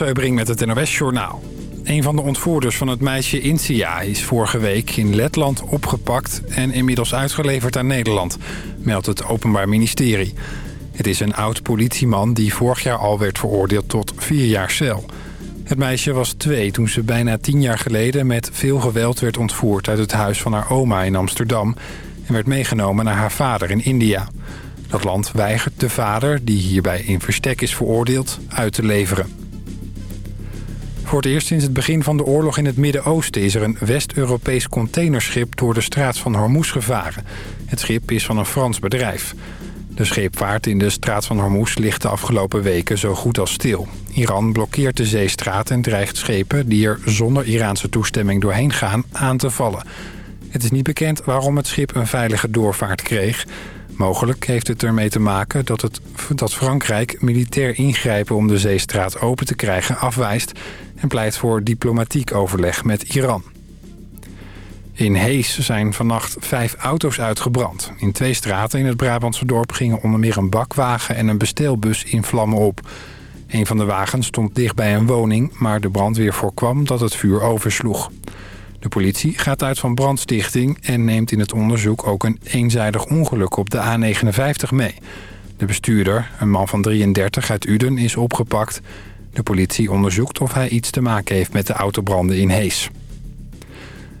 Seubring met het NOS Journaal. Een van de ontvoerders van het meisje Insia is vorige week in Letland opgepakt... en inmiddels uitgeleverd aan Nederland, meldt het Openbaar Ministerie. Het is een oud-politieman die vorig jaar al werd veroordeeld tot vier jaar cel. Het meisje was twee toen ze bijna tien jaar geleden met veel geweld werd ontvoerd... uit het huis van haar oma in Amsterdam... en werd meegenomen naar haar vader in India. Dat land weigert de vader, die hierbij in verstek is veroordeeld, uit te leveren. Voor het eerst sinds het begin van de oorlog in het Midden-Oosten... is er een West-Europees containerschip door de straat van Hormuz gevaren. Het schip is van een Frans bedrijf. De scheepvaart in de straat van Hormuz ligt de afgelopen weken zo goed als stil. Iran blokkeert de zeestraat en dreigt schepen die er zonder Iraanse toestemming doorheen gaan aan te vallen. Het is niet bekend waarom het schip een veilige doorvaart kreeg... Mogelijk heeft het ermee te maken dat, het, dat Frankrijk militair ingrijpen om de zeestraat open te krijgen afwijst en pleit voor diplomatiek overleg met Iran. In Hees zijn vannacht vijf auto's uitgebrand. In twee straten in het Brabantse dorp gingen onder meer een bakwagen en een bestelbus in vlammen op. Een van de wagens stond dicht bij een woning, maar de brandweer voorkwam dat het vuur oversloeg. De politie gaat uit van brandstichting en neemt in het onderzoek ook een eenzijdig ongeluk op de A59 mee. De bestuurder, een man van 33 uit Uden, is opgepakt. De politie onderzoekt of hij iets te maken heeft met de autobranden in Hees.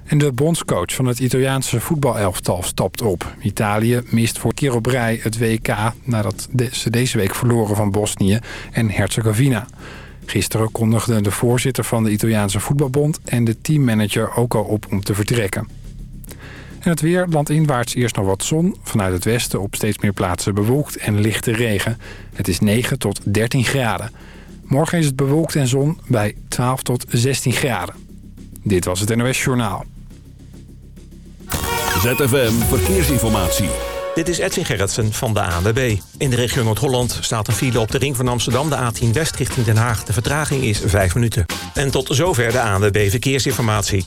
En de bondscoach van het Italiaanse voetbalelftal stapt op. Italië mist voor keer het WK nadat ze deze week verloren van Bosnië en Herzegovina. Gisteren kondigden de voorzitter van de Italiaanse voetbalbond en de teammanager ook al op om te vertrekken. En het weer, landinwaarts eerst nog wat zon. Vanuit het westen op steeds meer plaatsen bewolkt en lichte regen. Het is 9 tot 13 graden. Morgen is het bewolkt en zon bij 12 tot 16 graden. Dit was het NOS Journaal. ZFM Verkeersinformatie. Dit is Edwin Gerritsen van de ANWB. In de regio Noord-Holland staat een file op de ring van Amsterdam... de A10 West richting Den Haag. De vertraging is 5 minuten. En tot zover de ANWB Verkeersinformatie.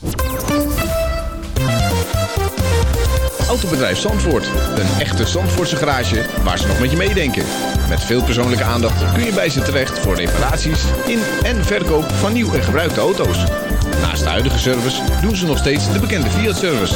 Autobedrijf Zandvoort. Een echte Zandvoortse garage waar ze nog met je meedenken. Met veel persoonlijke aandacht kun je bij ze terecht... voor reparaties in en verkoop van nieuw en gebruikte auto's. Naast de huidige service doen ze nog steeds de bekende Fiat-service...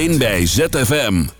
Alleen bij ZFM.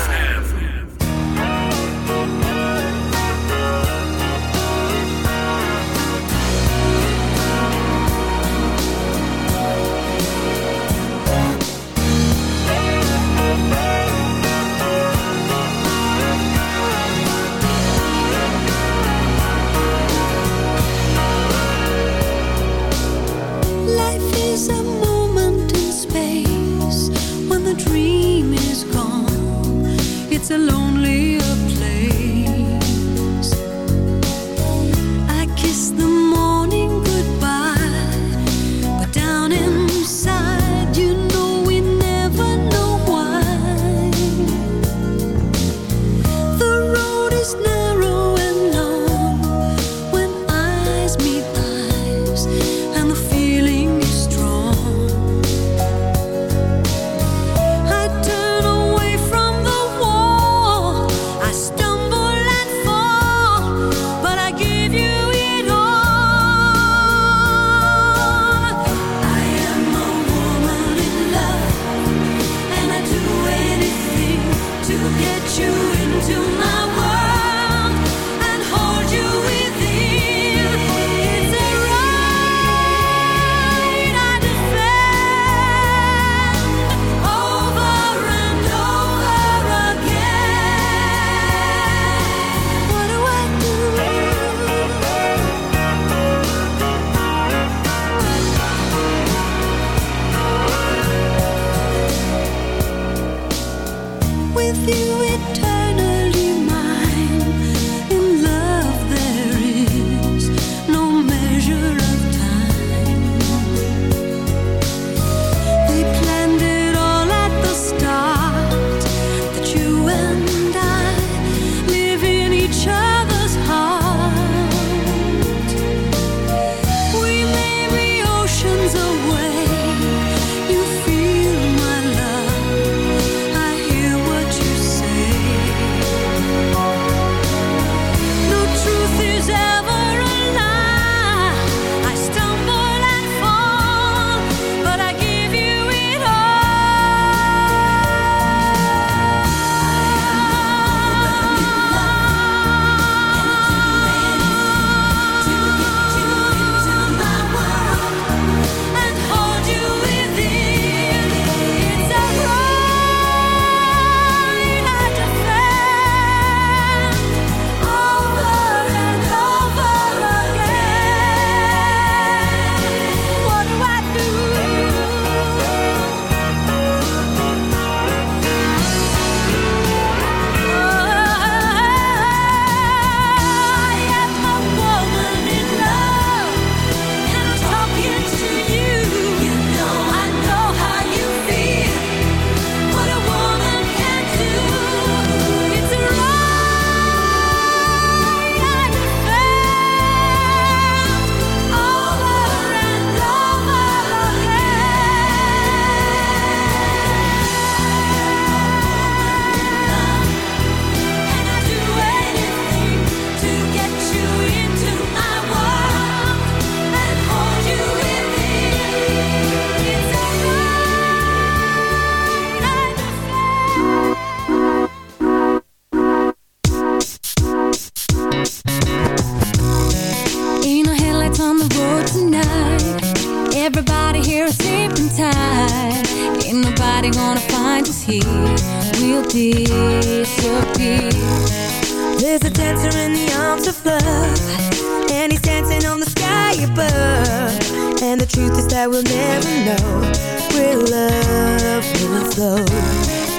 love. And he's dancing on the sky above. And the truth is that we'll never know Where love will flow.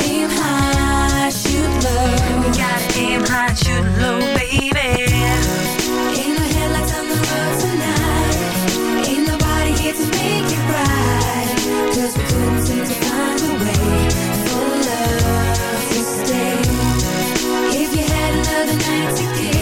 Aim high, shoot low. You gotta aim high, shoot low, baby. In our headlights on the road tonight. Ain't nobody here to make it right. Cause we couldn't seem to find way For love to stay. If you had another night to give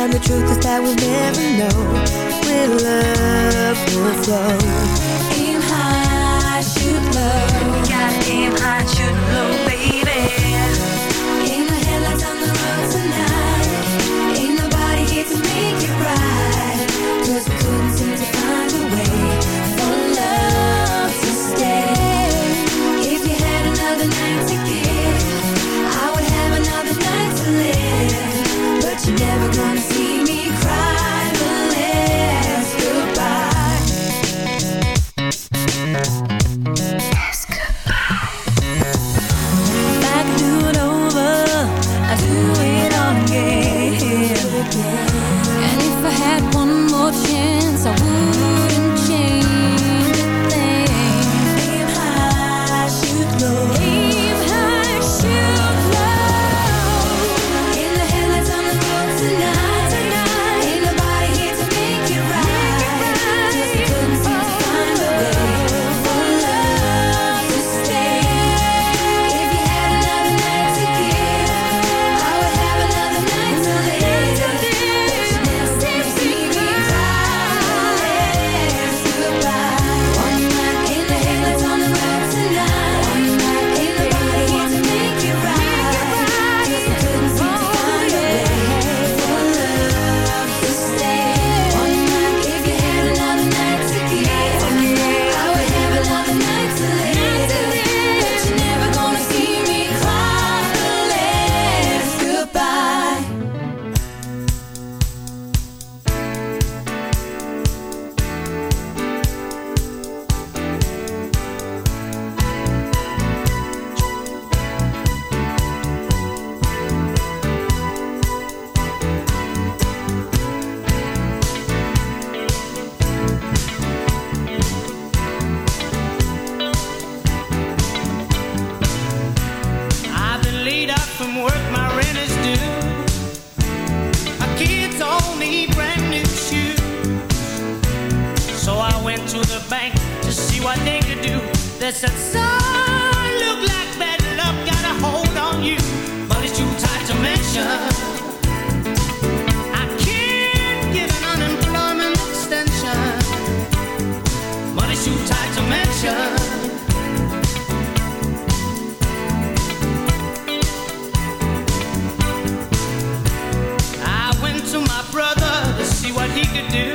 And the truth is that we'll never know When love will flow. Aim high, shoot low. We got aim high, shoot low, baby. Aim the headlights on the road tonight. Ain't nobody here to make you right. could do.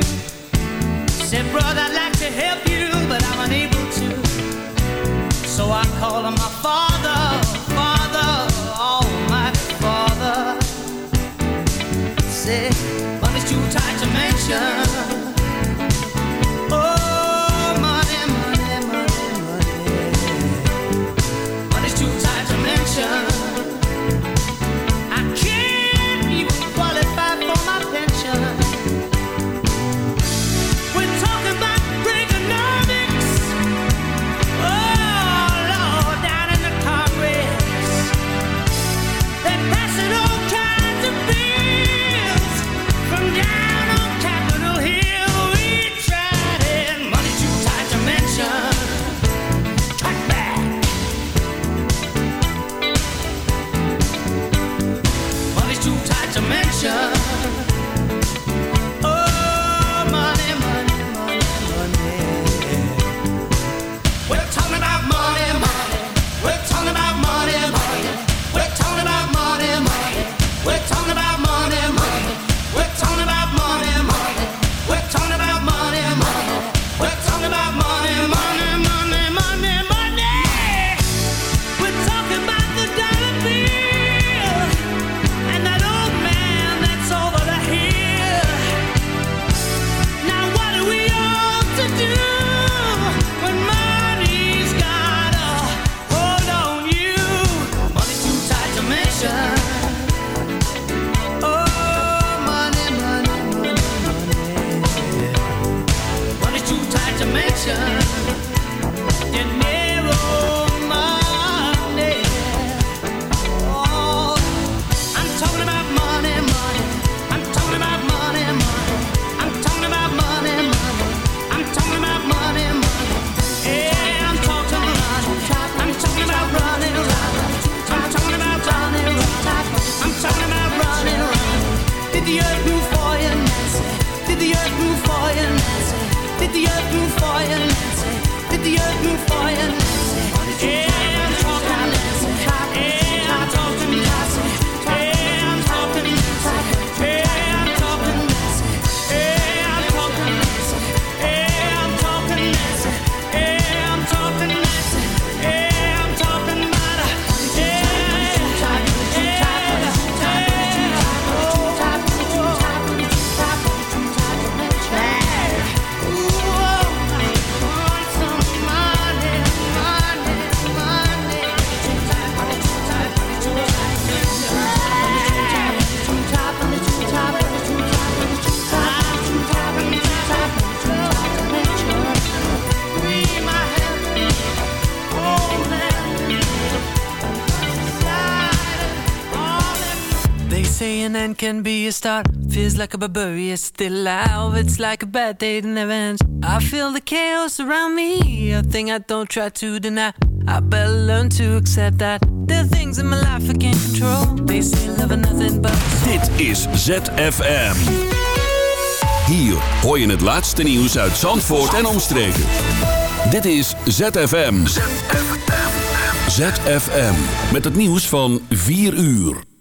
can be a start. Feels like a barbarian is still alive. It's like a bad day event. I feel the chaos around me, a thing I don't try to deny. I better learn to accept that there are things in my life I can't control. They say love is nothing but. Dit is ZFM. Hier hoor je het laatste nieuws uit Zandvoort en omstreken. Dit is ZFM. ZFM. ZFM. Met het nieuws van 4 uur.